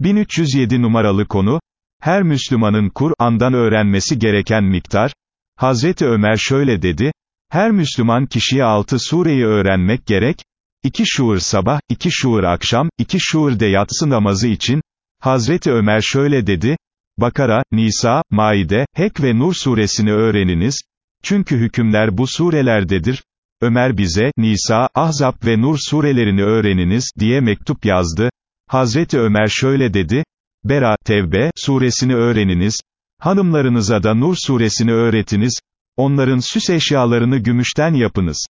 1307 numaralı konu, her Müslümanın Kur'an'dan öğrenmesi gereken miktar, Hazreti Ömer şöyle dedi, her Müslüman kişiye altı sureyi öğrenmek gerek, iki şuur sabah, iki şuur akşam, iki şuur de yatsı namazı için, Hazreti Ömer şöyle dedi, Bakara, Nisa, Maide, Hek ve Nur suresini öğreniniz, çünkü hükümler bu surelerdedir, Ömer bize, Nisa, Ahzab ve Nur surelerini öğreniniz, diye mektup yazdı, Hazreti Ömer şöyle dedi, Bera, Tevbe, suresini öğreniniz, hanımlarınıza da Nur suresini öğretiniz, onların süs eşyalarını gümüşten yapınız.